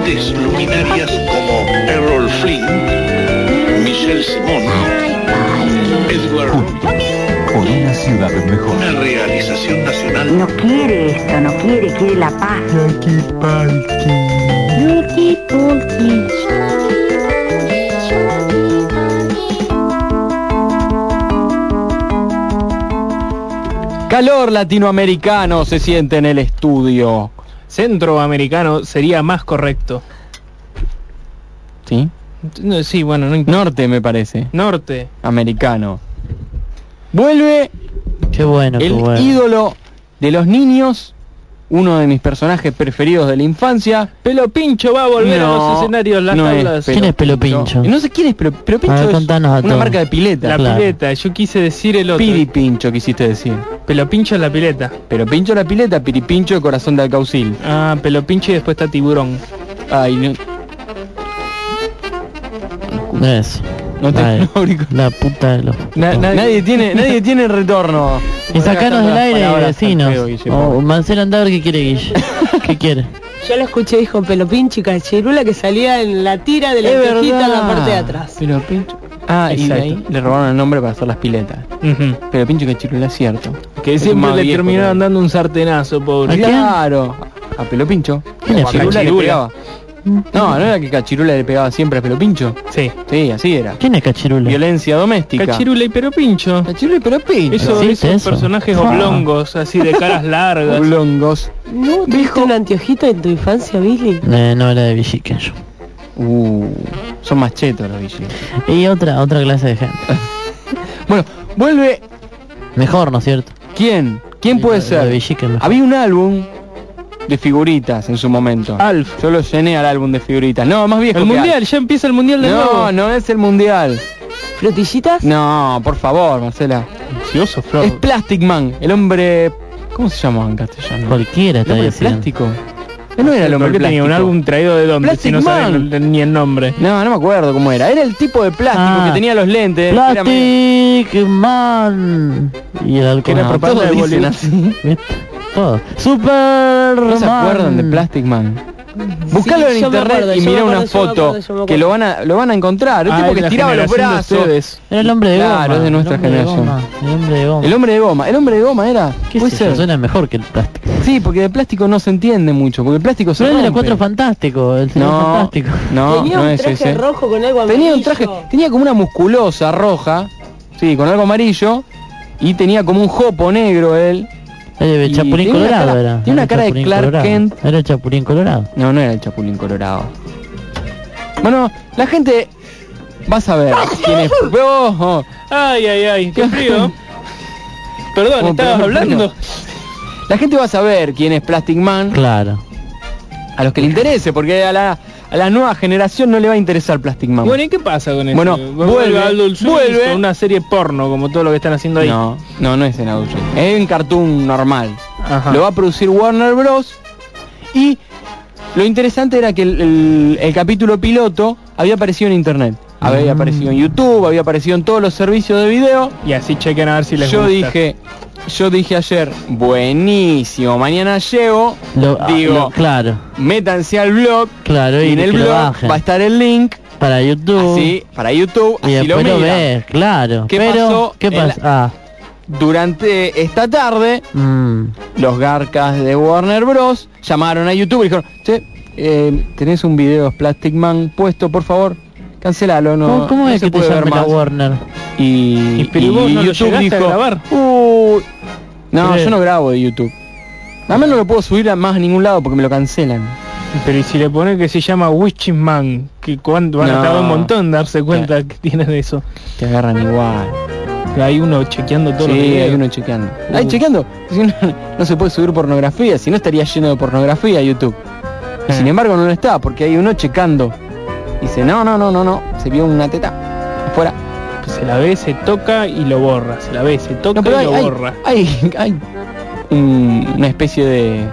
grandes luminarias como Errol Flynn, Michelle Simon, Edward Por una ciudad mejor. una realización nacional No quiere esto, no quiere, quiere la paz. Yuki Pulki. Calor latinoamericano se siente en el estudio. Centroamericano sería más correcto. ¿Sí? No, Sí, bueno, no importa. Norte me parece. Norte. Americano. Vuelve Qué bueno, qué el bueno. ídolo de los niños, uno de mis personajes preferidos de la infancia. Pelo Pincho va a volver a No, los escenarios, las no es tablas. ¿Quién es Pelo Pincho? No sé quién es, pero, pero Pincho A ver, es a una todos. marca de pileta. La Claro. pileta, yo quise decir el otro. Piri Pincho quisiste decir. Pelo Pincho es la pileta. Pero Pincho la pileta, Piri Pincho el corazón de Alcaucil. Ah, Pelo Pincho y después está Tiburón. Ay, no, Eso. No te Ay, auricular. La puta de los... Na- nadie- Nadie tiene, nadie tiene retorno. Y sacanos del aire, vecinos. feo, Guille, O pobre. Marcelo Andar, ¿qué quiere Guille? ¿Qué quiere? Yo lo escuché, dijo Pelo Pincho y Cachirula que salía en la tira de la anteojita en la parte de atrás. Pero Pincho. Ah, y de Exacto. ahí le robaron el nombre para hacer las piletas. Ujú. Pero Pincho que chirula es cierto. Que Es siempre le terminaron dando un sartenazo, pobre. ¿A? Claro. A Pelo Pincho. ¿Quién es? Cachirula Cachirula. No, no era que Cachirula le pegaba siempre a Pelo Pincho. Sí. Sí, así era. ¿Quién es Cachirula? Violencia doméstica. Cachirula y Pero Pincho. Cachirula y Pelo Pincho. Eso, ¿Existe esos eso? personajes Ah. oblongos, así de caras largas. Oblongos. ¿No tuviste un anteojito en tu infancia, Billy? Eh, no era de Villique yo. Uh, son más chetos los Villis. Y otra, otra clase de gente. Bueno, vuelve. Mejor, ¿no es cierto? ¿Quién? ¿Quién puede ser? Había un álbum de figuritas en su momento. Alf. Yo lo llené al álbum de figuritas. No, más viejo. El que mundial, Alf. ya empieza el mundial de No, nuevo. no es el mundial. ¿Frutillitas? No, por favor, Marcela. Ansioso, Flor. Es Plastic Man, el hombre. ¿Cómo se llama en castellano? Cualquiera ¿El hombre diciendo. plástico? Él no era el hombre ¿Por qué tenía un álbum traído de dónde Plastic si no el- ni el nombre? No, no me acuerdo cómo era. Era el tipo de plástico Ah. que tenía los lentes. era Plastic Man. Y el alcohol. era propaganda todos de. Todo. Superman. ¿No se acuerdan de Plastic Man? Buscalo Sí, en internet acuerdo, y mira una foto acuerdo, que lo van a lo van a encontrar. Ah, tipo es que estiraba los brazos. Era el hombre de Claro, goma. es de nuestra el hombre generación. goma, El hombre de goma. El hombre de goma. El hombre de goma era. ¿Qué Puede ser. Suena mejor que el plástico. Sí, porque de plástico no se entiende mucho, porque el plástico se Pero es de los rompe. cuatro fantásticos, el No, fantástico. no, Tenía no un es traje ese. rojo con algo amarillo. Tenía un traje, tenía como una musculosa roja, sí, con algo amarillo, y tenía como un jopo negro él. Y Chapulín tiene una Colorado cara- era. tiene una cara de Clark Colorado. Kent. Era el Chapulín Colorado. No, no era el Chapulín Colorado. Bueno, la gente va a saber quién es. Oh, oh. Ay, ay, ay, qué frío. Perdón, Oh, estabas hablando. La gente va a saber quién es Plastic Man, Claro. a los que le interese, porque a la, a la nueva generación no le va a interesar Plastic Man. Bueno, ¿y qué pasa con eso? Bueno, vuelve, vuelve. con una serie porno, como todo lo que están haciendo ahí. no, no, no es en Adult Swim. Es en cartoon normal. Ajá. Lo va a producir Warner Bros. Y lo interesante era que el, el- el capítulo piloto había aparecido en internet. Había Mm. aparecido en YouTube, había aparecido en todos los servicios de video. Y así chequen a ver si les Yo gusta. dije, yo dije ayer, buenísimo, mañana llego, Lo, ah, digo, lo- claro, métanse al blog claro. y en el blog va a estar el link, para YouTube. así, para YouTube, y así lo lo, ves, claro. ¿Qué Pero, pasó ¿qué en pasa? Ah, Durante esta tarde, mm, los garcas de Warner Bros. llamaron a YouTube y dijeron, che, eh, tenés un video de Plastic Man puesto, por favor, cancelalo, no, ¿Cómo, cómo no es se que te puede ver llame la más. Warner? Y, pero y vos no lo YouTube llegaste a dijo, grabar. No, yo no grabo de YouTube. Además no lo puedo subir a más a ningún lado porque me lo cancelan. Pero y si le pone que se llama Witching Man, que cuando van a No. tardar un montón darse cuenta que tienen eso. Te agarran igual. Hay uno chequeando todo Sí, los hay uno chequeando. Hay chequeando. Si no, no se puede subir pornografía, si no estaría lleno de pornografía YouTube. Y Eh. sin embargo no lo está, porque hay uno checando. Dice, no, no, no, no, no, se vio una teta. Afuera. Se la ve, se toca y lo borra. Se la ve, se toca No, pero y hay, lo hay, borra. hay, hay un- una especie de,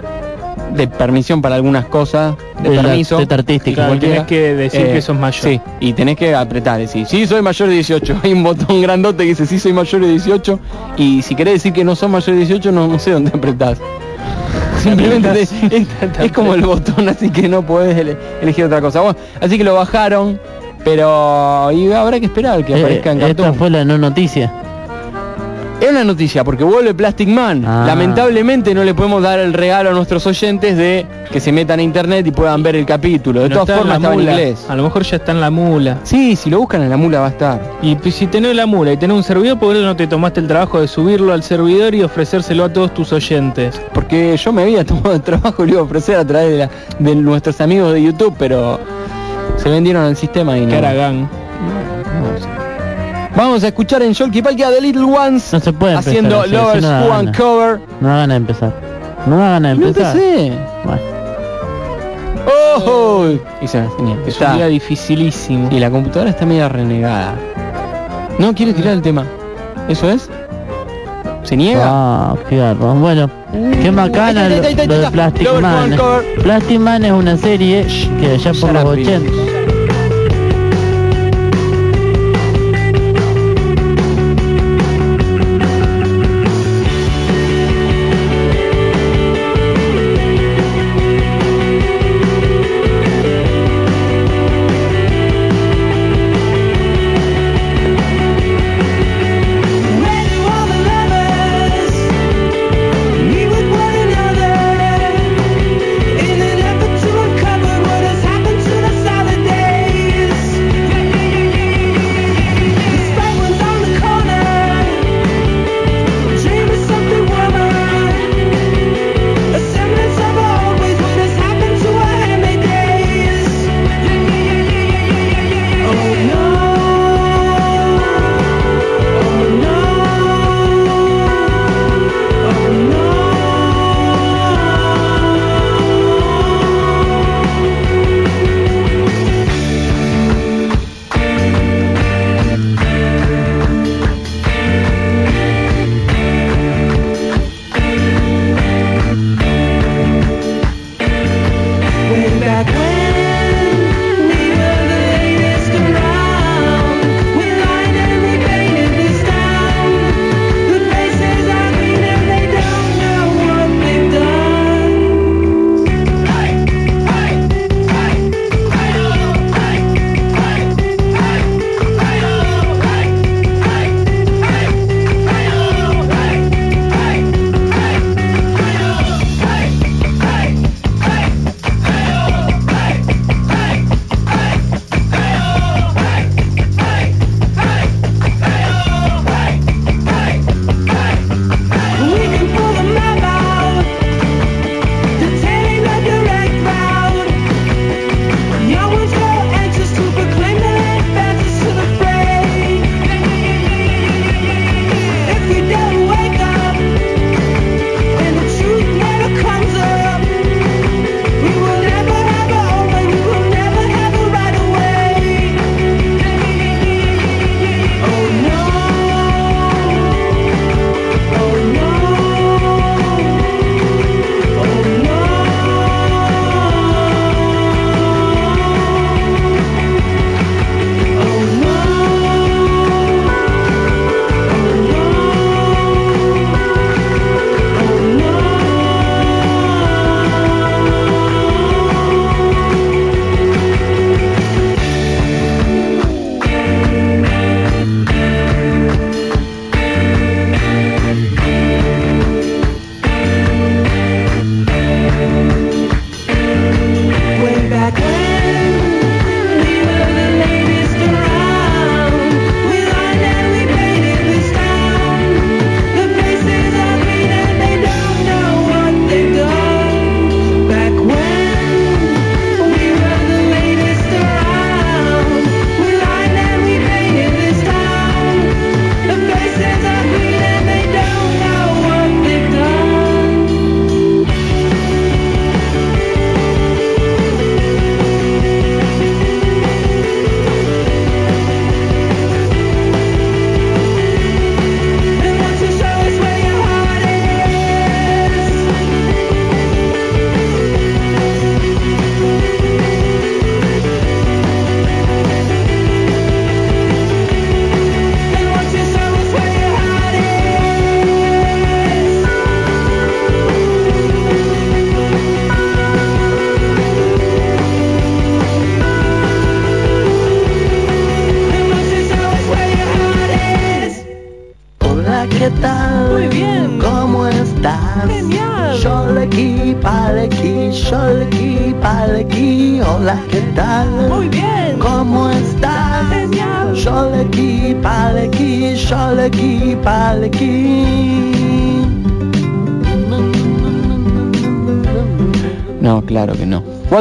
de permisión para algunas cosas, de permiso. teta artística. Claro, tenés que decir Eh, que sos mayor. Sí, y tenés que apretar, decir, sí, soy mayor de 18. Hay un botón grandote que dice, sí, soy mayor de 18. Y si querés decir que no sos mayor de 18, no, no sé dónde apretás. Simplemente te- es como el botón, así que no podés ele- elegir otra cosa. Bueno, así que lo bajaron, pero y habrá que esperar que Eh, aparezca en esta fue la no noticia. Es una noticia porque vuelve Plastic Man. Ah. Lamentablemente no le podemos dar el regalo a nuestros oyentes de que se metan a internet y puedan ver el capítulo. De No todas está formas estaba en inglés. A lo mejor ya está en la mula. Sí, si lo buscan en la mula va a estar. Y pues, si tenés la mula y tenés un servidor, ¿por qué no te tomaste el trabajo de subirlo al servidor y ofrecérselo a todos tus oyentes? Porque yo me había tomado el trabajo y lo iba a ofrecer a través de, la- de nuestros amigos de YouTube, pero se vendieron al sistema y no. Caragán. no sé. Vamos a escuchar en Yolki Palki a The Little Ones No se puede empezar haciendo así, así Lovers no Who ganas. Uncover. No ganas de empezar. No da ganas de No empezar. empecé. Bueno, ¡Oh! Y se. Es un día dificilísimo. Y la computadora está media renegada. No quiere tirar el tema. ¿Eso es? ¿Se niega? ah, qué garro. Bueno, qué macana lo, de. Plastic Man. Plastic Man es una serie que allá por los up, Billy. 80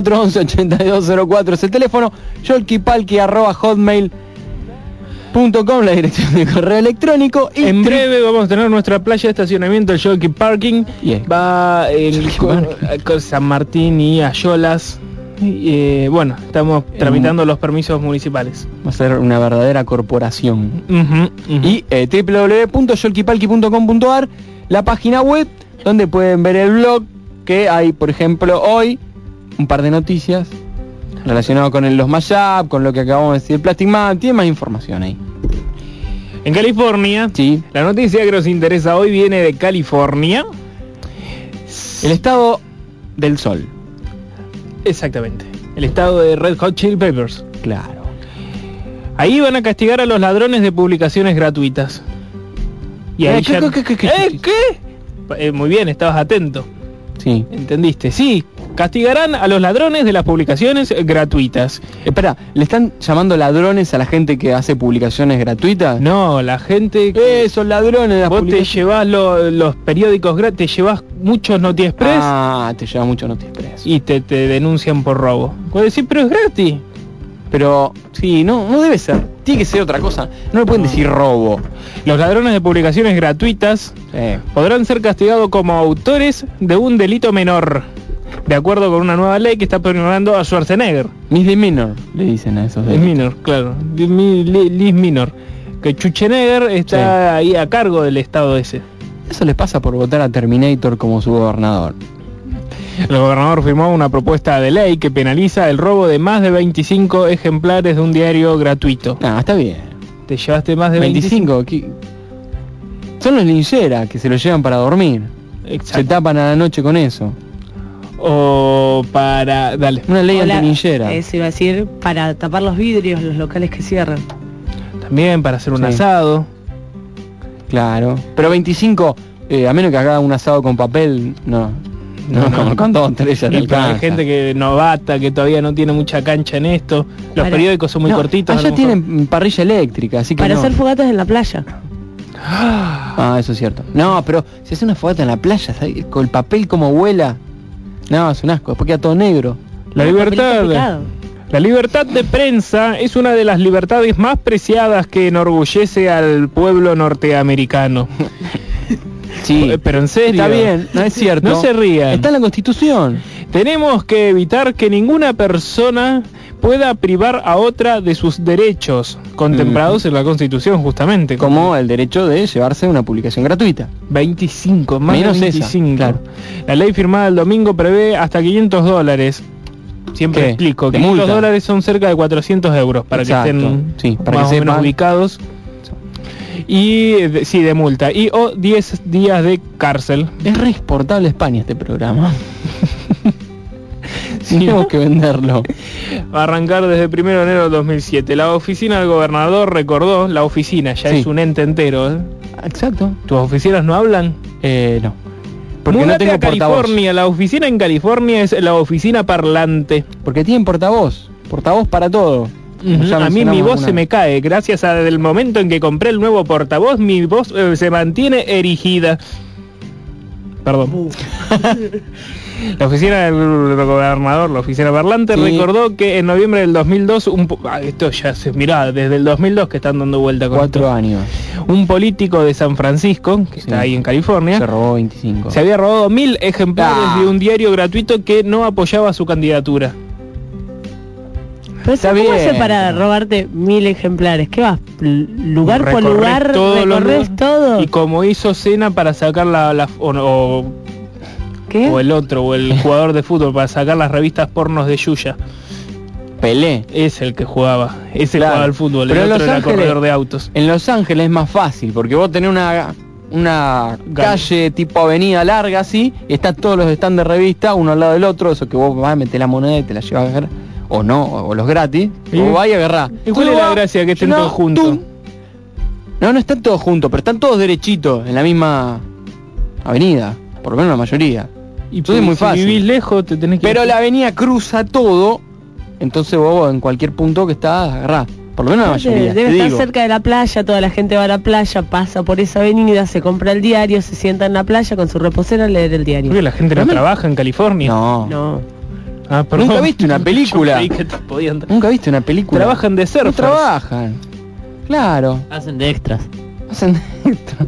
411-8204 es el teléfono. Yolkipalki arroba hotmail.com la dirección de correo electrónico. Y En breve vamos a tener nuestra playa de estacionamiento, el Jockey Parking. Yeah. Va en Jockey co- Parking. con San Martín y Ayolas. Y, eh, bueno, estamos tramitando los permisos municipales. Va a ser una verdadera corporación. Y eh, www.yolkipalki.com.ar la página web donde pueden ver el blog que hay, por ejemplo, hoy un par de noticias relacionadas con el, los mashup, con lo que acabamos de decir, el Plastic Man, tiene más información ahí. en California, Sí. la noticia que nos interesa hoy viene de California. El estado del sol. Exactamente. El estado de Red Hot Chili Peppers. Claro. Ahí van a castigar a los ladrones de publicaciones gratuitas. Y ahí Eh, ¿qué- ya- qué- qué- qué- ¿Eh, qué? Eh, muy bien, estabas atento. Sí. ¿Entendiste? Sí, castigarán a los ladrones de las publicaciones gratuitas. Espera, ¿le están llamando ladrones a la gente que hace publicaciones gratuitas? No, la gente... que- Eh, son ladrones de las Vos te llevas lo- los periódicos gratis, te llevas muchos Noti Express Ah, te lleva mucho Noti Express. y te, te denuncian por robo. Puedes decir, pero es gratis. Pero, sí, no, no debe ser. Tiene que ser otra cosa. No le pueden decir robo. Los ladrones de publicaciones gratuitas Eh, podrán ser castigados como autores de un delito menor, de acuerdo con una nueva ley que está prohibiendo a Schwarzenegger. misdemeanor, le dicen a esos. Es de- minor, claro. Liz Minor. Que Schwarzenegger está ahí a cargo del estado ese. Eso les pasa por votar a Terminator como su gobernador. El gobernador firmó una propuesta de ley que penaliza el robo de más de 25 ejemplares de un diario gratuito. Ah, está bien. Te llevaste más de 25. 25. ¿qué? Son los lincheras que se los llevan para dormir. Se Exacto. tapan a la noche con eso. O para... Dale. Una ley Hola, antilinchera. Eso iba a decir, para tapar los vidrios, los locales que cierran. También para hacer un Sí. asado. Claro. Pero 25, eh, a menos que haga un asado con papel, no. No, No, no. con, dos, tres ya Y para gente que novata, que todavía no tiene mucha cancha en esto. Los Para- periódicos son muy No, cortitos. Allá tienen parrilla eléctrica, así que Para no. hacer fogatas en la playa. Ah, eso es cierto. No, pero si hace una fogata en la playa, ¿sabes? con el papel como vuela. No, es un asco, después queda todo negro. La No, libertad. La libertad de prensa es una de las libertades más preciadas que enorgullece al pueblo norteamericano. Sí, Eh, Pero en serio. está bien, no es cierto. No se rían. Está en la Constitución. Tenemos que evitar que ninguna persona pueda privar a otra de sus derechos, contemplados en la Constitución justamente. Como el derecho de llevarse una publicación gratuita. 25, más Menos de esa, 25. claro. La ley firmada el domingo prevé hasta 500 dólares. Siempre ¿Qué? explico, 500 multa. dólares son cerca de 400 euros para Exacto, que estén sí, para más que o menos ubicados. Y de- sí, de multa. Y o 10 días de cárcel. Es re exportable España este programa. Tenemos que venderlo. Va a arrancar desde el 1 de enero del 2007. La oficina del gobernador recordó, la oficina ya Sí. es un ente entero. ¿eh? Exacto. ¿Tus oficinas no hablan? Eh, no. Porque Múdate no tengo a portavoz. California. La oficina en California es la oficina parlante. Porque tienen portavoz. Portavoz para todo. A mí mi voz se me cae. Gracias al momento en que compré el nuevo portavoz, mi voz eh, se mantiene erigida. Perdón. la oficina del gobernador, la oficina parlante, Sí. recordó que en noviembre del 2002, un ah, esto ya se mirá, desde el 2002 que están dando vuelta con Cuatro esto. años. Un político de San Francisco, que Sí. está ahí en California, Se robó 25. se había robado mil ejemplares Ah. de un diario gratuito que no apoyaba su candidatura. Pero Está ¿cómo hace para robarte mil ejemplares? ¿Qué vas? Lugar por lugar, todos los recorres todo. Y como hizo Cena para sacar la, la- o, o- ¿Qué? o el otro, o el jugador de fútbol para sacar las revistas pornos de Yuya. Pelé. Es el que jugaba, es el Claro. jugaba al fútbol, Pero el otro era Ángeles- corredor de autos. En Los Ángeles es más fácil, porque vos tenés una, una calle tipo avenida larga así, y está todos los stands de revista, uno al lado del otro, eso que vos vas a meter la moneda y te la llevas a agarrar, o no, o los gratis, ¿Y? o vas y agarrás. ¿Y cuál es la gracia que estén no, todos juntos? No, no están todos juntos, pero están todos derechitos, en la misma avenida. Por lo menos la mayoría. Y Entonces es muy si fácil. vivís lejos, te tenés que... Pero la avenida cruza todo, entonces vos en cualquier punto que estás agarrás. Por lo menos la mayoría. debe estar digo. cerca de la playa, toda la gente va a la playa, pasa por esa avenida, se compra el diario, se sienta en la playa con su reposera a leer el diario. Porque la gente no trabaja en California. No. No. Ah, perdón. ¿Nunca viste una película? Nunca viste una película. Trabajan de No surfers. trabajan. Claro. Hacen de extras. Hacen extra.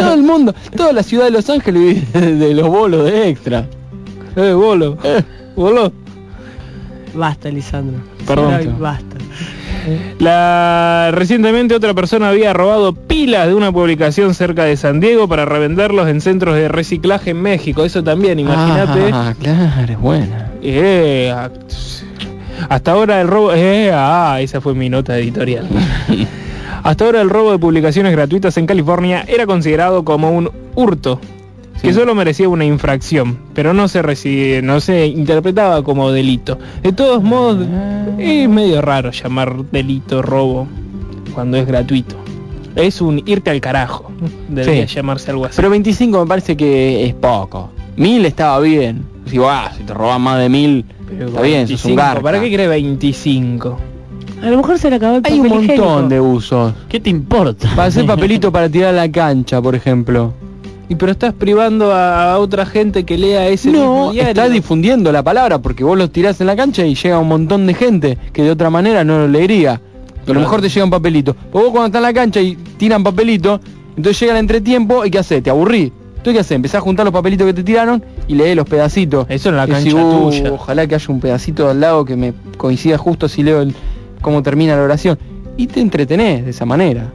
Todo el mundo, toda la ciudad de Los Ángeles vive de, los bolos de extra. Eh, bolo. Bolo. Basta, Lisandro. Perdón. Basta. La recientemente otra persona había robado pilas de una publicación cerca de San Diego para revenderlos en centros de reciclaje en México. Eso también, imagínate. Ah, claro, es buena. Eh, hasta ahora el robo... Eh, ah, esa fue mi nota editorial. hasta ahora el robo de publicaciones gratuitas en California era considerado como un hurto. Que solo merecía una infracción, pero no se no se interpretaba como delito. De todos modos, es medio raro llamar delito robo cuando es gratuito. Es un irte al carajo. Debería Sí. llamarse algo así. Pero 25 me parece que es poco. Mil estaba bien. Si, ah, si te roban más de mil, Pero está bien, sos un 25, garca. ¿Para qué crees 25? A lo mejor se le acabó el Hay papel un montón higiénico. de usos. ¿Qué te importa? Para hacer papelito para tirar a la cancha, por ejemplo. Y pero estás privando a, otra gente que lea ese No, estás difundiendo la palabra porque vos los tirás en la cancha y llega un montón de gente que de otra manera no lo leería. Pero a lo mejor te llega un papelito. Pero vos cuando estás en la cancha y tiran papelito, entonces llega el entretiempo y ¿qué haces? Te aburrí. ¿Tú qué haces? Empezás a juntar los papelitos que te tiraron y lees los pedacitos. Eso en la cancha si, uh, tuya. Ojalá que haya un pedacito al lado que me coincida justo si leo el- cómo termina la oración. Y te entretenés de esa manera.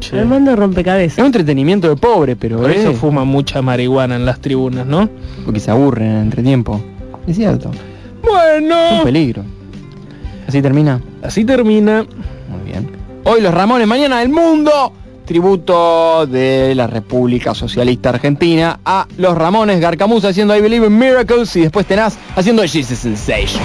Che. Armando Es rompecabezas. un entretenimiento de pobre, pero Por eso eh, fuma mucha marihuana en las tribunas, ¿no? porque se aburren en el entretiempo. Es cierto. Es un Bueno. peligro. Así termina. Así termina. Muy bien. Hoy los Ramones, mañana el mundo. Tributo de la República Socialista Argentina a los Ramones, Garcamusa haciendo I Believe in Miracles y después Tenaz haciendo She's a Sensation.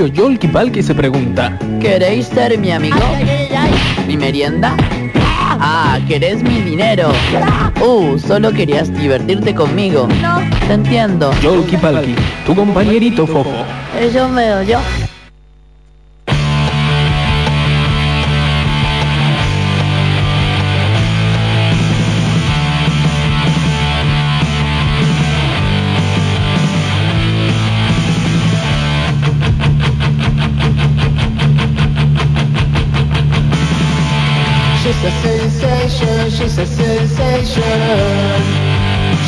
Diario Yolki Palki se pregunta. ¿Queréis ser mi amigo? ¿Mi merienda? Ah, ¿querés mi dinero? Uh, solo querías divertirte conmigo. No, Te entiendo. Yolki Palki, tu compañerito fofo. eso veo yo. She's a sensation, she's a sensation.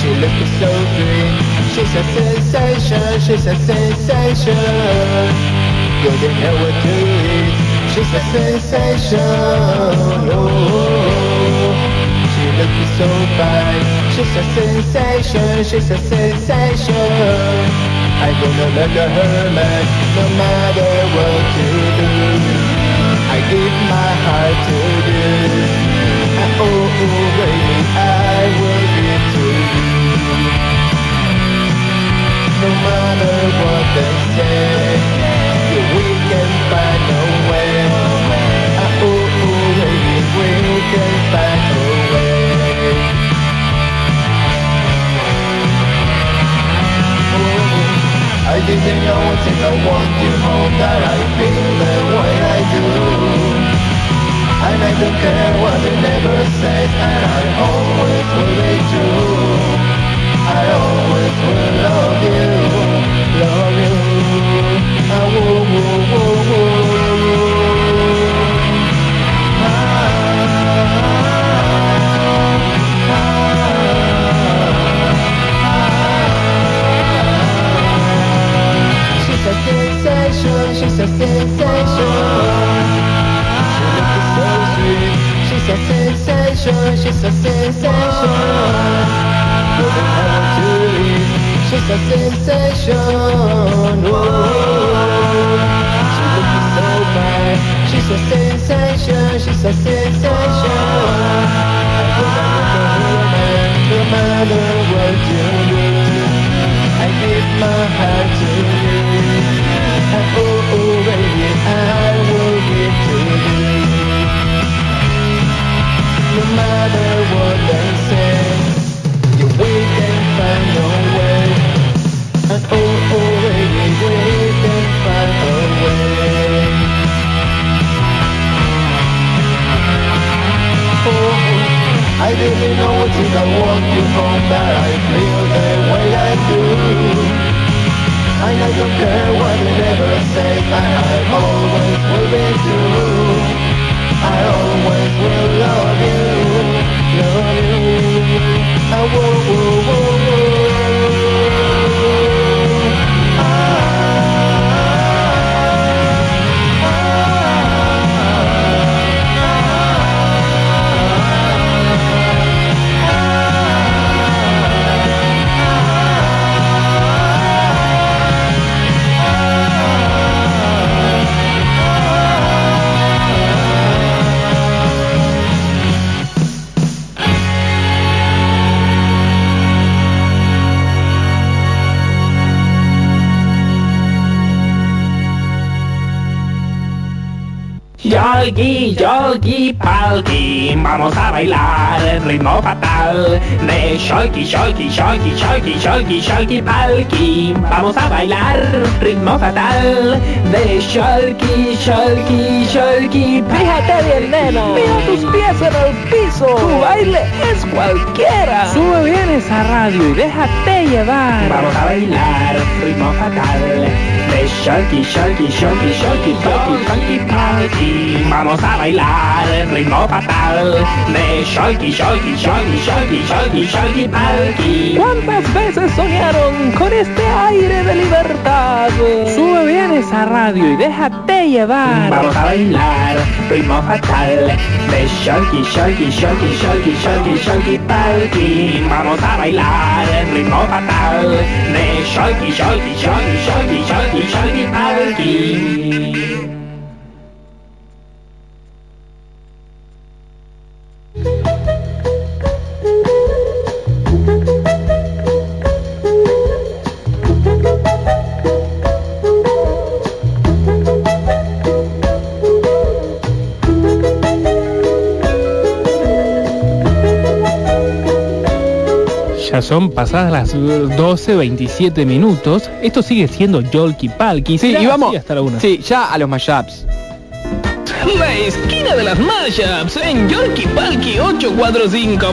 She looks so green. She's a sensation, she's a sensation. You didn't know what to eat. She's a sensation. Oh, she looks so fine. She's a sensation, she's a sensation. I'm gonna look at her man, no matter what you do. I my heart to you. And oh, oh, baby, I will give to you. No matter what they say, we can find a way. And oh, oh, baby, we can find a way. Oh, I didn't know till I want you home that I feel the way I do. I don't care what they never say, and I always will be true. I always will love you, a sensation, she's a sensation. Couldn't have to eat. She's a sensation. Whoa. She looks so fine. She's a sensation, she's a sensation. I look at her no matter what you do. I give my heart to you. And matter what they say, you we can find a way. And oh, oh, baby, we can find a way. Oh, I didn't know till I you I feel the way I do. And I don't care what they never say, and I always will be true. I always will love you, love you. Ah, whoa, whoa, whoa, whoa. Yolki, yolki, palki, vamos a bailar el ritmo fatal de Sholky, Sholky, Sholky, Sholky, Sholky, Sholky, palki. Vamos a bailar ritmo fatal de Sholky, Sholky, Sholky. Fíjate bien, nena. Mira tus pies en el piso. Tu baile es cualquiera. Sube bien esa radio y déjate llevar. Vamos a bailar ritmo fatal de Sholky, Sholky, Sholky, Sholky, Sholky, Sholky, Palki. Vamos a bailar ritmo fatal de Sholky, Sholky, Sholky, Sholky, Sholky, Sholky, Palki. ¿Cuántas veces soñaron con este aire de libertad? Sube bien esa radio y déjate llevar. Vamos a bailar ritmo fatal de Sholky, Sholky, Sholky, Sholky, Sholky, Sholky, Palki. Vamos a bailar ritmo fatal de Sholky, Sholky, Sholky, Sholky, Sholky, Sholky, Palki. Son pasadas las 12, 27 minutos. Esto sigue siendo Yolki Palki. Sí, y vamos. hasta la una. Sí, ya a los mashups. La esquina de las mashups en Yorkie Palki 845.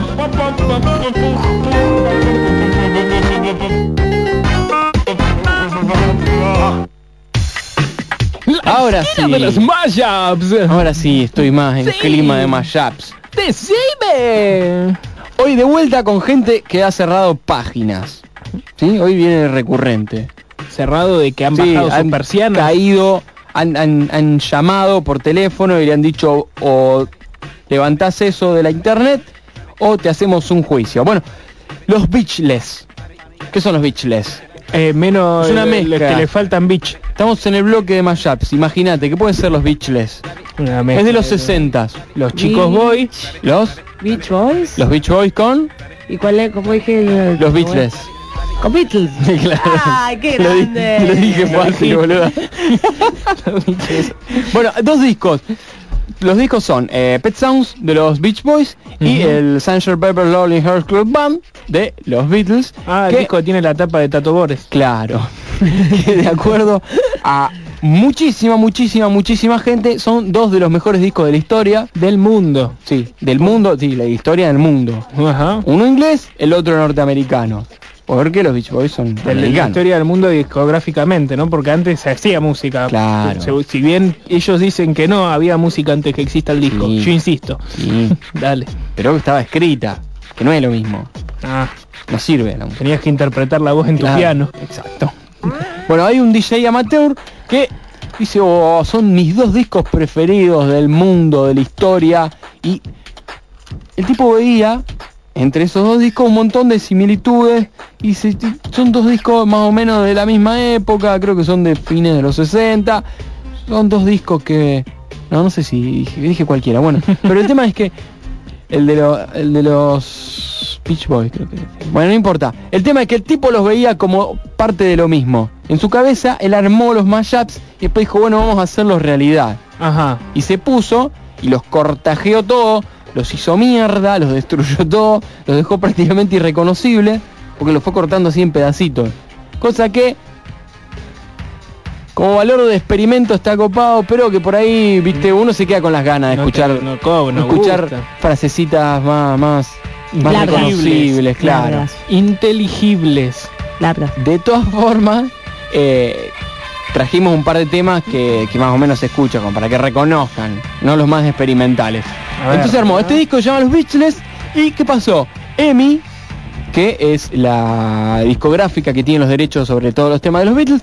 Ahora sí. Esquina de las mashups. Ahora sí, estoy más en Sí. clima de mashups. Decime. Hoy de vuelta con gente que ha cerrado páginas. ¿Sí? Hoy viene recurrente. Cerrado de que han Sí, bajado sus han persianas. caído, han, han- han llamado por teléfono y le han dicho o levantás eso de la internet o te hacemos un juicio. Bueno, los bitchless. ¿Qué son los bitchless? Eh, menos Es una mezcla. que le faltan bitch. Estamos en el bloque de mashups. Imagínate, ¿qué pueden ser los bitchless? Una Es mezcla de los 60 Los chicos Beach- boy. Los, Beach Boys. los Beach Boys con ¿Y cuál es? ¿Cómo dije? el- los bitchless. Con Beatles. claro. ¡Ay, qué Lo di- grande! Lo dije fácil, boludo. bueno, dos discos. Los discos son eh, Pet Sounds de los Beach Boys y el Sgt. Pepper Lonely Hearts Club Band de los Beatles. Ah, el que- disco tiene la tapa de Tato Bores. Claro. que de acuerdo a muchísima, muchísima, muchísima gente, son dos de los mejores discos de la historia. Del mundo. Sí, del mundo, sí, la historia del mundo. Ajá. Uno inglés, el otro norteamericano. Porque los Beach Boys son De la historia del mundo discográficamente, ¿no? Porque antes se hacía música. Claro. Se- Si bien ellos dicen que no, había música antes que exista el disco. Sí. Yo insisto. Sí, Dale. pero estaba escrita, que no es lo mismo. Ah, No sirve la música. tenías que interpretar la voz en tu piano. Exacto. Bueno, hay un DJ amateur que dice, "Oh, son mis dos discos preferidos del mundo, de la historia. Y el tipo veía entre esos dos discos un montón de similitudes. Y dice, son dos discos más o menos de la misma época, creo que son de fines de los 60. Son dos discos que... No, no sé si dije cualquiera. Bueno, pero el tema es que el de, lo- el de los Beach Boys, creo que. Bueno, no importa. El tema es que el tipo los veía como parte de lo mismo. En su cabeza, él armó los mashups y después dijo, bueno, vamos a hacerlos realidad. Ajá. Y se puso y los cortajeó todo, los hizo mierda, los destruyó todo, los dejó prácticamente irreconocibles, porque los fue cortando así en pedacitos. Cosa que, como valor de experimento está copado, pero que por ahí, viste, uno se queda con las ganas de No escuchar, te- no cobro, no escuchar gusta. frasecitas más, más, más Largas. reconocibles, claro. Largas. Inteligibles. Largas. De todas formas, eh, trajimos un par de temas que, que más o menos se escuchan, para que reconozcan, no los más experimentales. Ver. Entonces armó, este disco se llama Los Beachless, ¿y qué pasó? EMI, que es la discográfica que tiene los derechos sobre todos los temas de los Beatles,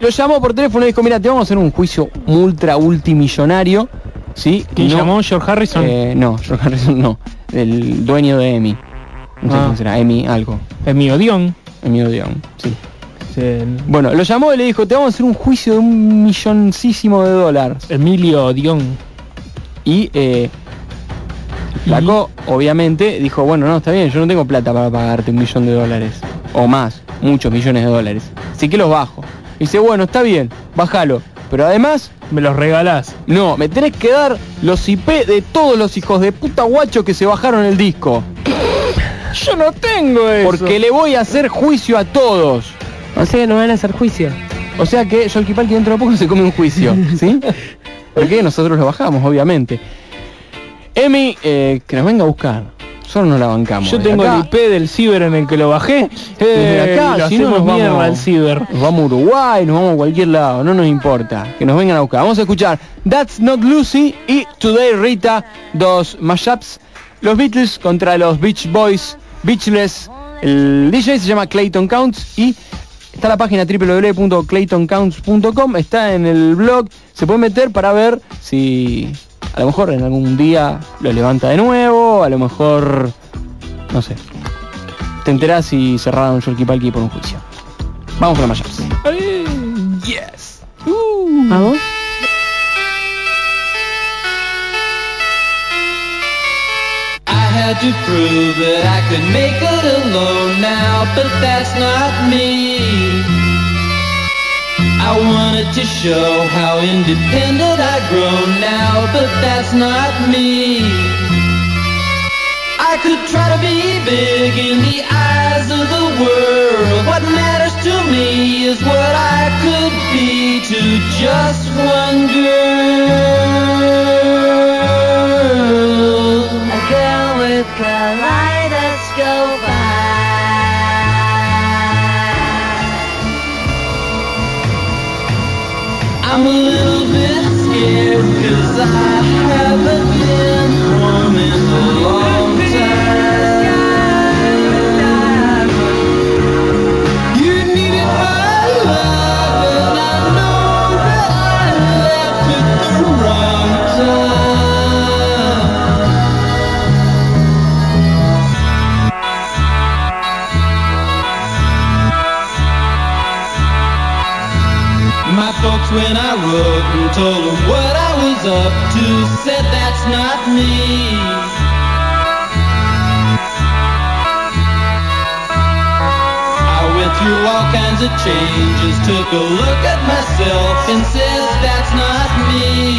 lo llamó por teléfono y dijo, mira, te vamos a hacer un juicio ultra multimillonario, ¿sí? ¿Quién No, llamó? George Harrison. eh, no, George Harrison no, el dueño de EMI. No sé Ah. cómo será, EMI algo. El mío, Dion. EMI Odeon, sí. Bueno, lo llamó y le dijo, te vamos a hacer un juicio de un milloncísimo de dólares. Emilio Dion. Y eh, flaco, obviamente, dijo, bueno, no, está bien, yo no tengo plata para pagarte un millón de dólares. O más, muchos millones de dólares. Así que los bajo. Y dice, bueno, está bien, bájalo. Pero además, Me los regalás. no, me tenés que dar los IP de todos los hijos de puta guacho que se bajaron el disco. Yo no tengo eso. Porque le voy a hacer juicio a todos. O sea que no van a hacer juicio. O sea que Yolki Palki dentro de poco se come un juicio, ¿sí? Porque nosotros lo bajamos, obviamente. Emi, eh, que nos venga a buscar. Nosotros no la bancamos. Yo tengo acá, el IP del ciber en el que lo bajé. Desde Eh, acá, lo si no nos vamos, al ciber. nos vamos a Uruguay, nos vamos a cualquier lado, no nos importa. Que nos vengan a buscar. Vamos a escuchar That's Not Lucy y Today Rita, dos mashups. Los Beatles contra los Beach Boys, Beachless. El DJ se llama Clayton Counts y está la página www.claytoncounts.com, está en el blog, se puede meter para ver si a lo mejor en algún día lo levanta de nuevo, a lo mejor, no sé, te enterás si cerraron Yolki Palki por un juicio. Vamos con los mashups. Yes. ¿Vamos? I had to prove that I could make it alone now, but that's not me. I wanted to show how independent I've grown now, but that's not me. I could try to be big in the eyes of the world. What matters to me is what I could be to just one girl. A girl with kaleidoscope I'm a little bit scared cause I haven't been I and told them what I was up to, said that's not me. I went through all kinds of changes, took a look at myself and says that's not me.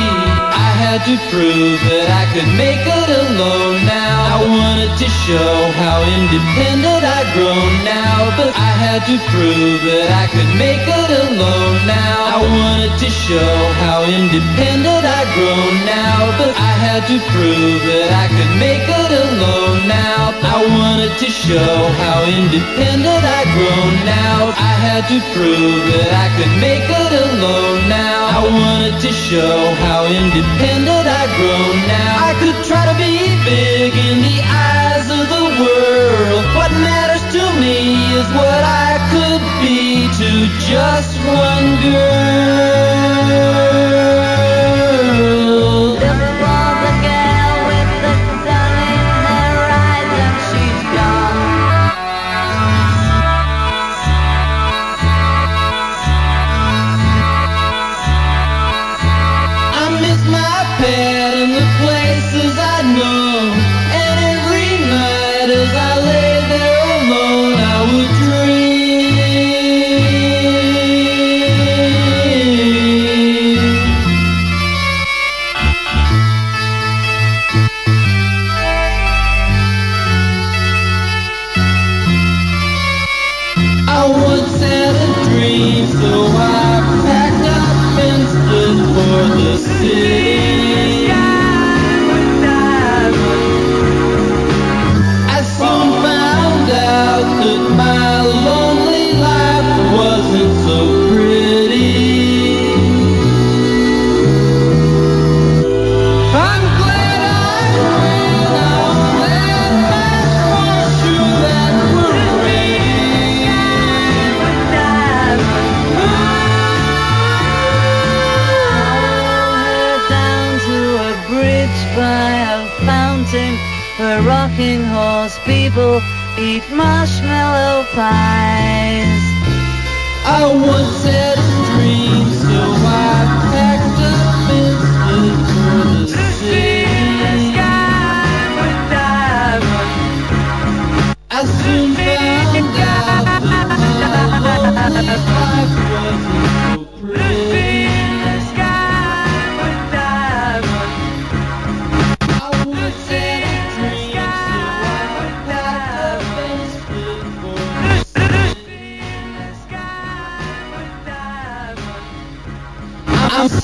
I had to prove that I could make it alone. I wanted to show how independent I'd grown now, but I had to prove that I could make it alone now. I wanted to show how independent I'd grown now, but I had to prove that I could make it alone now. I wanted to show how independent I'd grown now. I had to prove that I could make it alone now. I wanted to show how independent I'd grown now. I could try to be big in the eyes of the world. What matters to me is what I could be to just one girl. Eat marshmallow pies. I once had a dream, so I packed up and for the city. I soon found out that my lonely life wasn't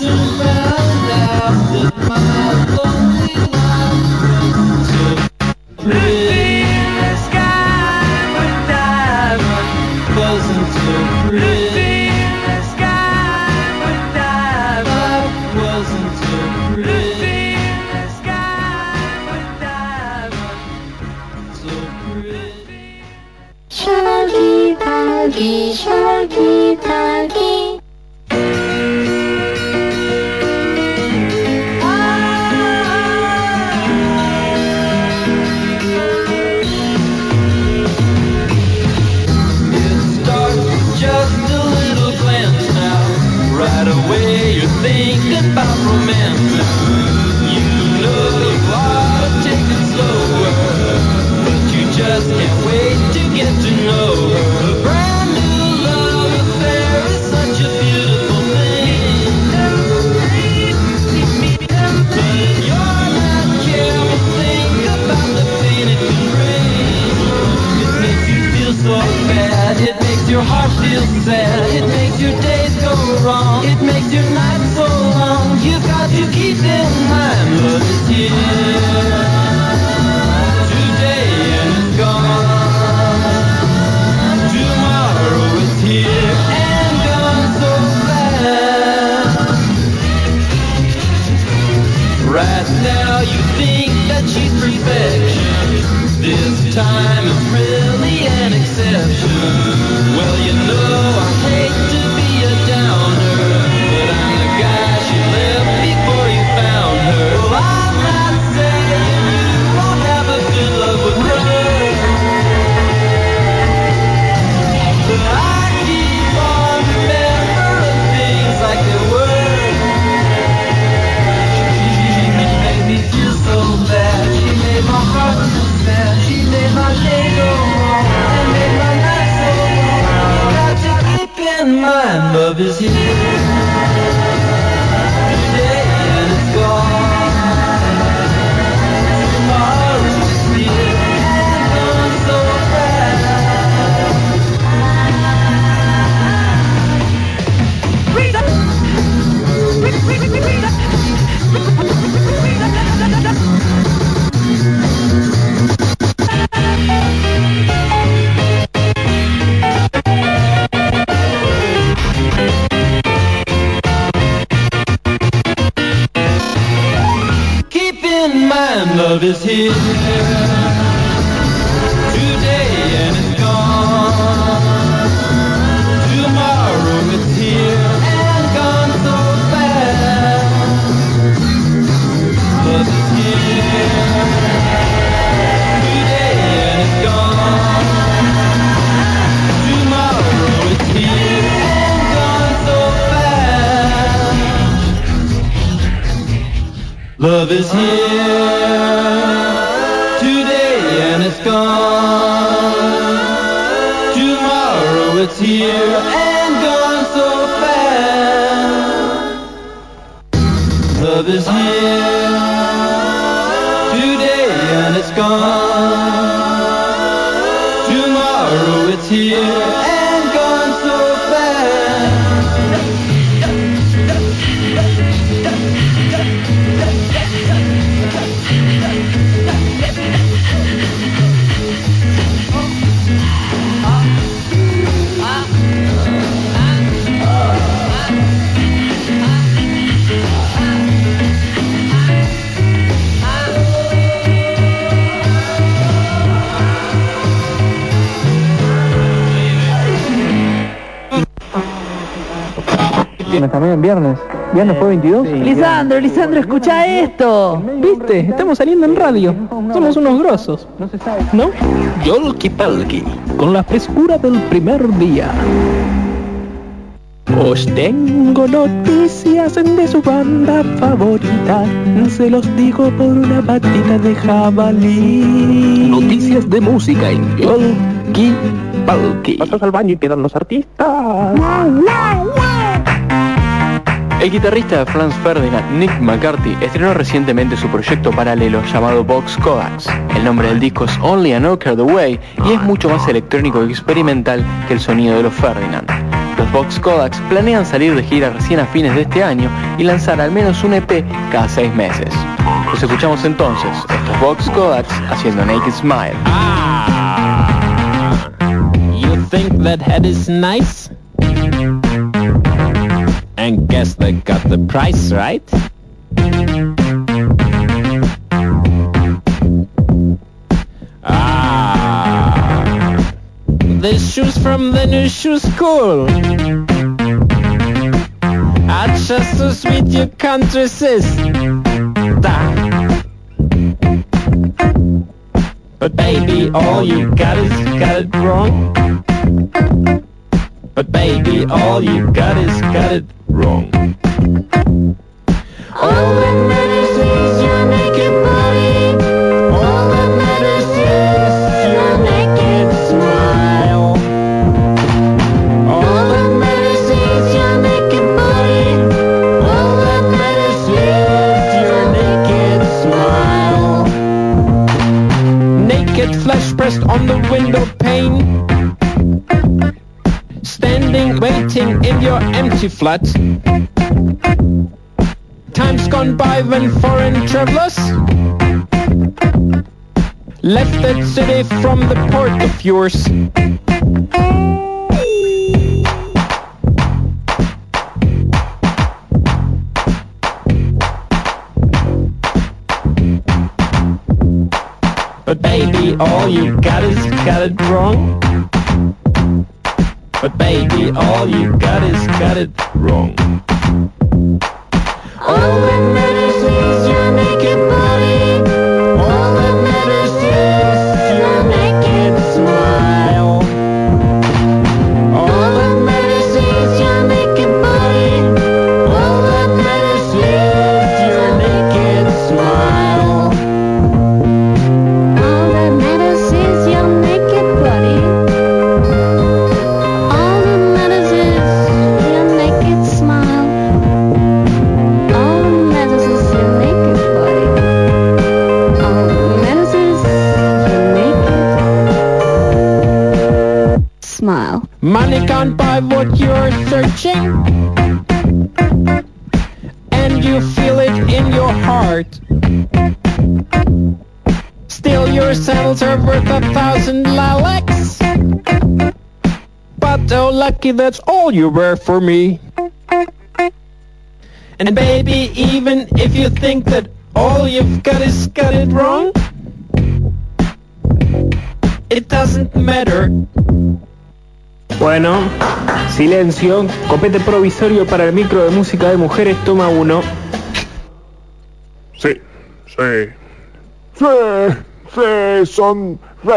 I Love is here today and it's gone. Tomorrow it's here and gone so fast. Love is here today and it's gone. También viernes. ¿Viernes fue 22? Lisandro, Lisandro, escucha esto. ¿Viste? Estamos saliendo en radio. Somos unos grosos. ¿No? Yolki Palki. Con la frescura del primer día. Os tengo noticias de su banda favorita. Se los digo por una patita de jabalí. Noticias de música en Yolki Palki. Pasos al baño y pidan los artistas. El guitarrista de Franz Ferdinand, Nick McCarthy, estrenó recientemente su proyecto paralelo llamado Vox Codax. El nombre del disco es Only an Ocker the Way y es mucho más electrónico y experimental que el sonido de los Ferdinand. Los Vox Codax planean salir de gira recién a fines de este año y lanzar al menos un EP cada seis meses. Los escuchamos entonces, estos Vox Codax haciendo Naked Smile. Nice? And guess they got the price right? Ah, these shoes from the new shoe school. Are just so sweet you can't resist. Ah. But baby, all you got is got it wrong. But baby, all you got is got it wrong. Oh, All empty flat. Time's gone by when foreign travelers left that city from the port of yours. But baby, all you got is got it wrong. But baby, all you got is got it wrong. Oh, all Money can't buy what you're searching. And you feel it in your heart. Still your sandals are worth a thousand lilacs. But oh lucky that's all you were for me. And baby, even if you think that all you've got is got it wrong, Bueno, silencio, copete provisorio para el micro de música de mujeres, toma uno. Sí, sí. Sí, sí, son... Sí,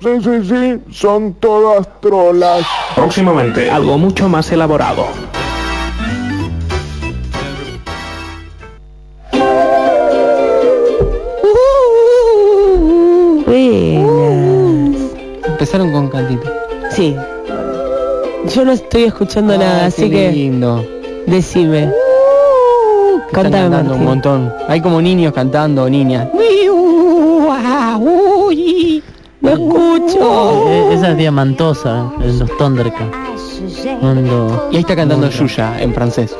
sí, sí, sí, son todas trolas. Próximamente, algo mucho más elaborado. Buenas. Empezaron con cantito. Sí. Yo no estoy escuchando Ay, nada, qué así que lindo. decime. Están Contame, cantando un montón. Hay como niños cantando, niñas. No escucho. Eh, Esa es diamantosa, en los Thundercats. Cuando... Y ahí está cantando Yuya en francés.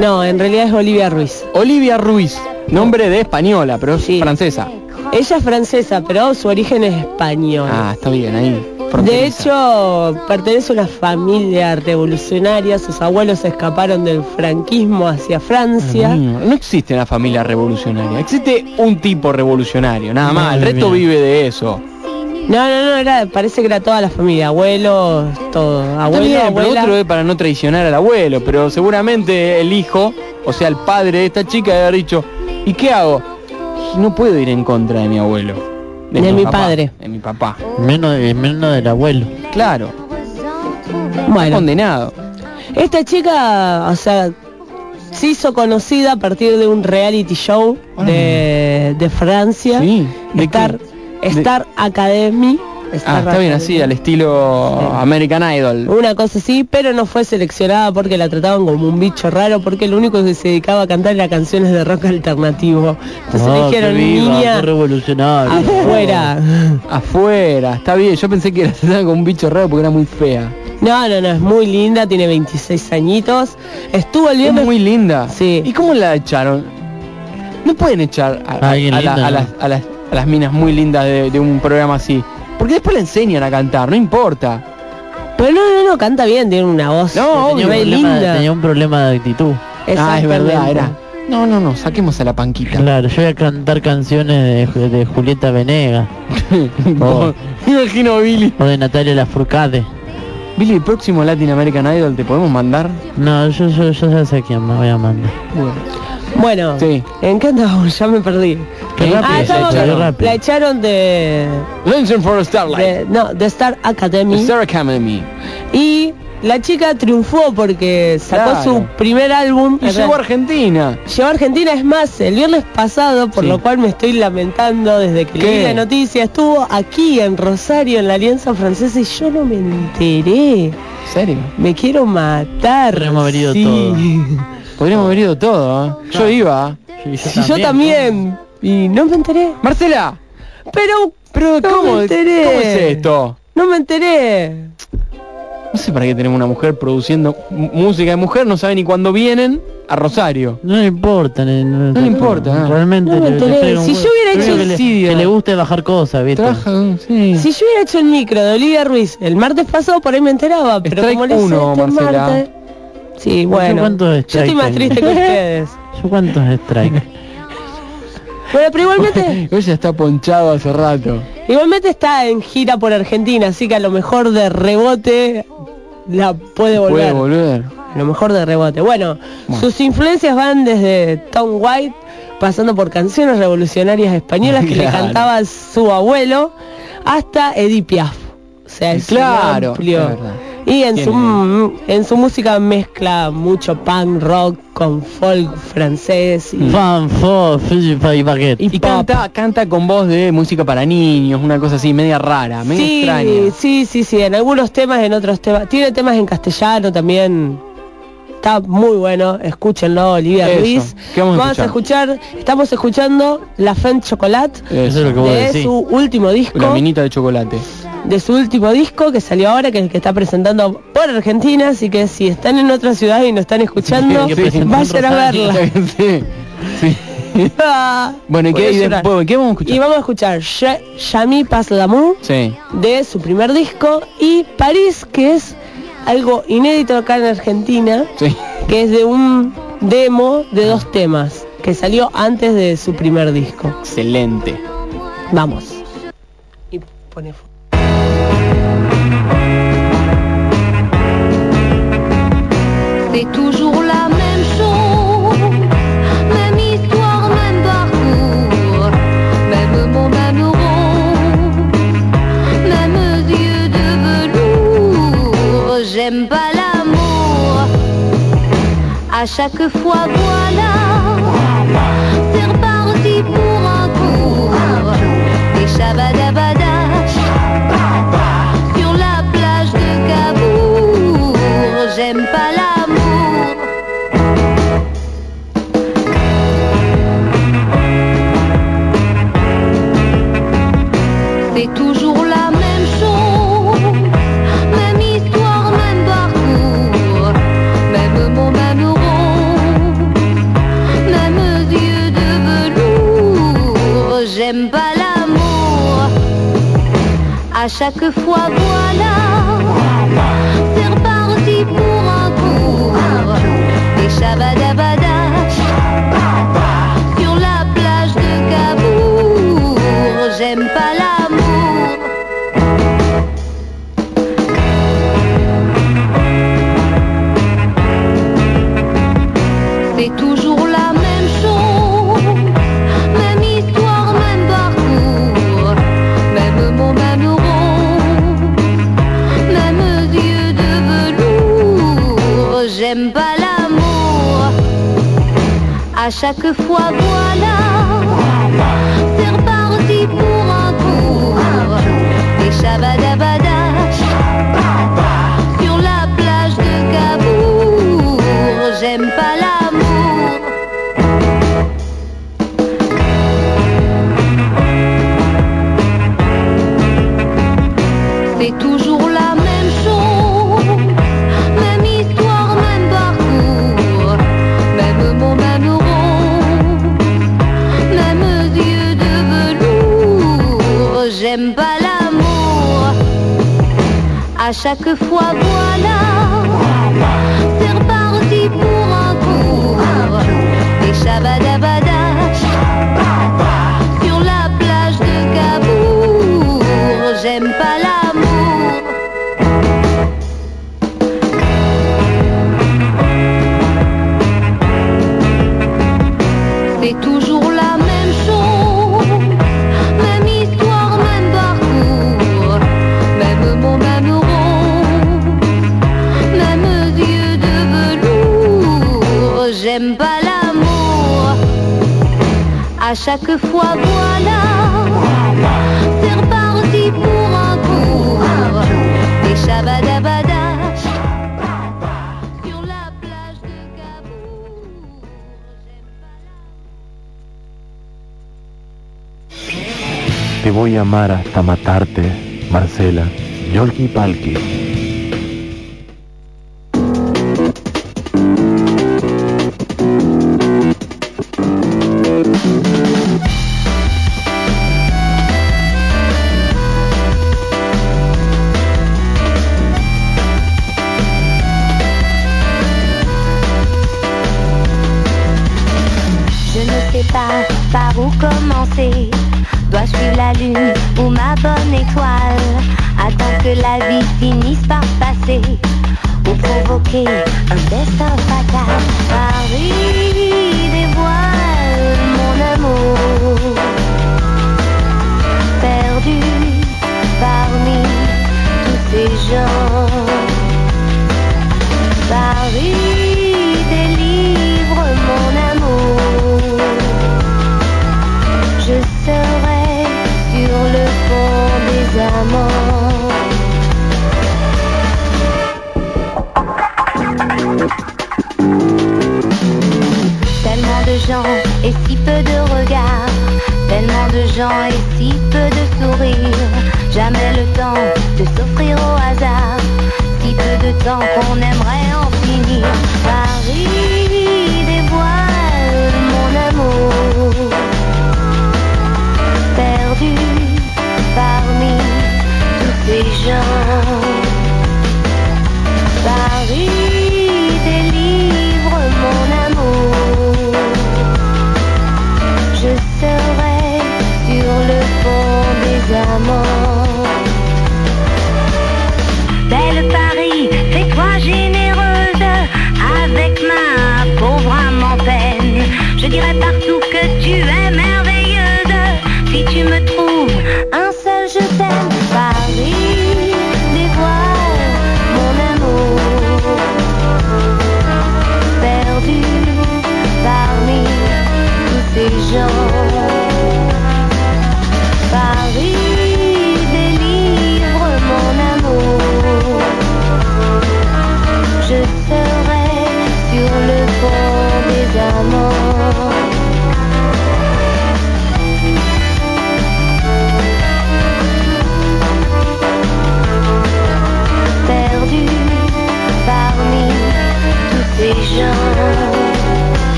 No, en realidad es Olivia Ruiz. Olivia Ruiz, nombre de española, pero es Sí. francesa. Ella es francesa, pero su origen es español. Ah, está bien ahí. De hecho, pertenece a una familia revolucionaria. Sus abuelos escaparon del franquismo hacia Francia. No, existe una familia revolucionaria. Existe un tipo revolucionario, nada más. El resto vive de eso. No, no, no, era, parece que era toda la familia, abuelos, todo. Abuelo, bien, pero otro es para no traicionar al abuelo, pero seguramente el hijo, o sea, el padre de esta chica debe haber dicho, ¿y qué hago? No puedo ir en contra de mi abuelo. De mi papá, padre. De mi papá. Menos, menos del abuelo. Claro, Bueno, condenado. esta chica, o sea, se hizo conocida a partir de un reality show de, de Francia. Sí, ¿de Star? Star Academy. Ah, está bien así, al estilo American Idol. Una cosa así, pero no fue seleccionada porque la trataban como un bicho raro, porque lo único que se dedicaba a cantar era canciones de rock alternativo. Entonces le dijeron, qué viva, niña, revolucionario. afuera. Afuera, está bien. Yo pensé que era como un bicho raro porque era muy fea. No, no, no, es muy linda, tiene 26 añitos. Estuvo el Es viernes... muy linda. Sí. ¿Y cómo la echaron? No pueden echar a, la- las, a las- a las minas muy lindas de, de un programa así. Porque después le enseñan a cantar, no importa. Pero no, no, no, canta bien, tiene una voz No, tenía, obvio, un muy problema, linda. tenía un problema de actitud. Ah, es verdad, era. No, no, no, saquemos a la panquita. Claro, yo voy a cantar canciones de, de Julieta Venegas Oh. Me imagino Billy. o de Natalia Lafourcade. Billy, el próximo Latin American Idol te podemos mandar. No, yo, yo, yo ya sé a quién me voy a mandar. Bueno, Sí. ¿en qué andamos? Ya me perdí. Qué Ah, rápido se estamos- echa, qué rápido. la echaron de, Dancing for Starlight. de- no, de Star Academy Star Academy. y la chica triunfó porque sacó Claro. su primer álbum. Y llegó a Argentina. Llegó a Argentina, es más, el viernes pasado, por Sí. lo cual me estoy lamentando desde que ¿Qué? leí la noticia, estuvo aquí en Rosario, en la Alianza Francesa, y yo no me enteré. ¿En serio? Me quiero matar. Sí. todos. Podríamos haber ido todo, ¿eh? Yo iba. Sí, yo también. Y no me enteré. Marcela, Pero, pero No ¿cómo, me enteré. ¿cómo es esto? no me enteré. No sé para qué tenemos una mujer produciendo música de mujer, no sabe ni cuándo vienen a Rosario. No le importa, no, No le importa. Realmente No me le- Si yo hubiera hecho que le, que le gusta es bajar cosas, ¿viste? Trabaja, sí. Si yo hubiera hecho el micro de Olivia Ruiz el martes pasado, por ahí me enteraba. Pero Strike como le uno, este Marcela. martes- Sí, ¿Yo bueno. cuántos Yo estoy más triste que ustedes. ¿Yo cuántos strikes? Bueno, pero igualmente, Ella está ponchado hace rato. igualmente está en gira por Argentina, así que a lo mejor de rebote la puede volver. Puede volver. A lo mejor de rebote. Bueno, Bueno. sus influencias van desde Tom White, pasando por canciones revolucionarias españolas que le cantaba su abuelo, hasta Edith Piaf. O sea, es Claro, amplio. es verdad. Y en su, en su música mezcla mucho punk rock con folk francés y, Fan, fo, fi, fa y baguette. y Y pop. canta, canta con voz de música para niños, una cosa así, media rara, media Sí, extraña. sí, sí, sí, en algunos temas, en otros temas. Tiene temas en castellano también. Está muy bueno, escúchenlo, Olivia Eso, Ruiz. ¿qué vamos a escuchar, estamos escuchando La Femme Chocolate Eso, es lo que vos de decís. su último disco. la minita de chocolate. De su último disco que salió ahora, que es el que está presentando por Argentina, así que si están en otra ciudad y nos están escuchando, Sí, vayan a verla. sí, Bueno, ¿y qué, y llorar. después, ¿qué vamos a escuchar? Y vamos a escuchar l'amour Sí. de su primer disco y París, que es algo inédito acá en Argentina, que es de un demo de dos temas que salió antes de su primer disco. Excelente. Vamos. Y pone C'est toujours la même chose, même histoire, même parcours, même mot, même rose, même yeux de velours. J'aime pas l'amour, à chaque fois voilà, c'est reparti pour un cours. Et shabadabada, sur la plage de Cabourg, j'aime pas chaque fois J'aime pas l'amour, à chaque fois voilà, c'est reparti pour un cours. Et shabadabada, chaque fois voilà, c'est reparti pour un cours. Et shabadabada, sur la plage de Cabourg, j'aime pas chaque fois voilà, c'est reparti pour un cours. Et shabadabada, sur la plage de Cabourg. Te voy a amar hasta matarte, Marcela. Yolki Palki. Dois-je suivre la lune ou ma bonne étoile. Attends que la vie finisse par passer. Ou provoquer un destin fatal. Paris dévoile mon amour. Perdu et si peu de regards, tellement de gens et si peu de sourires, jamais le temps de s'offrir au hasard, si peu de temps qu'on aimerait en finir. Paris dévoile mon amour, perdu parmi tous ces gens. Mm.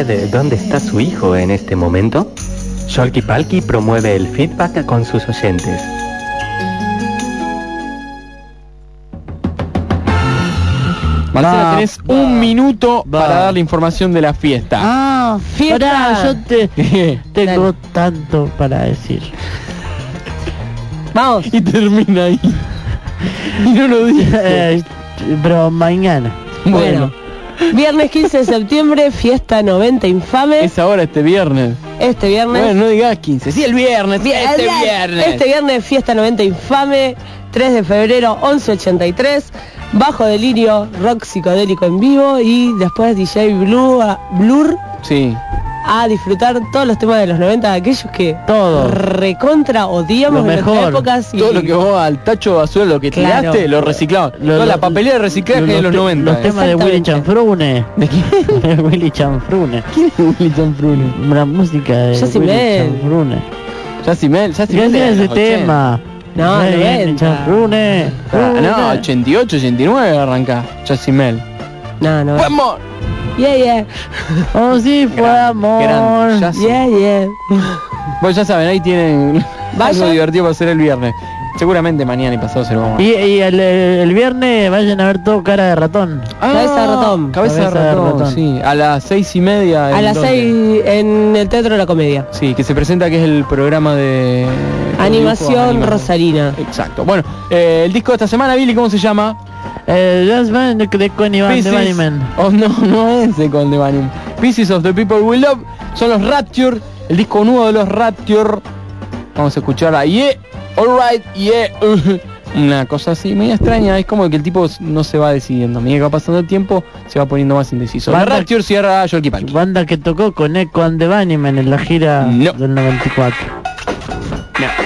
Usted dónde está su hijo en este momento? Sholky Palky promueve el feedback con sus oyentes. Marcela, tenés un minuto para dar la información de la fiesta. Ah, Fiesta. pará, yo te tengo tanto para decir. Vamos. y termina ahí. y no lo dice. Eh, Pero mañana. Bueno. Viernes 15 de septiembre, fiesta 90 infame. Es ahora este viernes. Este viernes. Bueno, no digas 15. Sí, el viernes. sí, este viernes. Este viernes, fiesta 90 infame. 3 de febrero, 1183. Bajo delirio, rock psicodélico en vivo. Y después DJ Blue, a- Blur Sí. A disfrutar todos los temas de los 90, aquellos que Todo. recontra odiamos Lo en nuestras mejor. épocas. y- Todo lo que vos al tacho de basura, lo que Claro. tiraste, lo reciclamos. Lo- Toda la lo- papelera de reciclaje de los te- 90. Los temas de Willy. Chanfrune. ¿De quién? De Willy Chanfrune. ¿Quién es Willy Chanfrune? La música de Jessy Willy Mel. Chanfrune. Jessy Mel, ¿Qué Mel ese los 80. tema? No, bien, 90. Chanfrune. Ah, no, 88, 89 arranca. Mel. No, no. ¡Vamos! Yeah, yeah. Oh, sí, fue Gran- amor. gran. Yeah, yeah. Pues ya saben, ahí tienen Vaya. algo divertido para hacer el viernes. Seguramente mañana y pasado se lo vamos a Y, y el, el viernes vayan a ver todo cara de ratón. Cabeza de ratón. Cabeza, Cabeza de de ratón, sí. A las seis y media. A ¿en las dónde? 6 en el Teatro de la Comedia. Sí, que se presenta que es el programa de... Animación. Rosarina. Exacto. Bueno, eh, el disco de esta semana, Billy, ¿cómo se llama? El Jazz Band de, Connie Van de Pieces- Bunnyman. Oh, no, no es de Con de Bunnyman. Pieces of the People We Love son los Rapture, el disco nuevo de los Rapture. Vamos a escuchar a Yeah, Alright, Yeah. uh, Una cosa así media extraña, es como que el tipo no se va decidiendo. A medida que va pasando el tiempo, se va poniendo más indeciso. La Banda- Rapture cierra a Jolky Palky. Banda que tocó con Echo and the Bunnymen en la gira No. del 94. Dreaming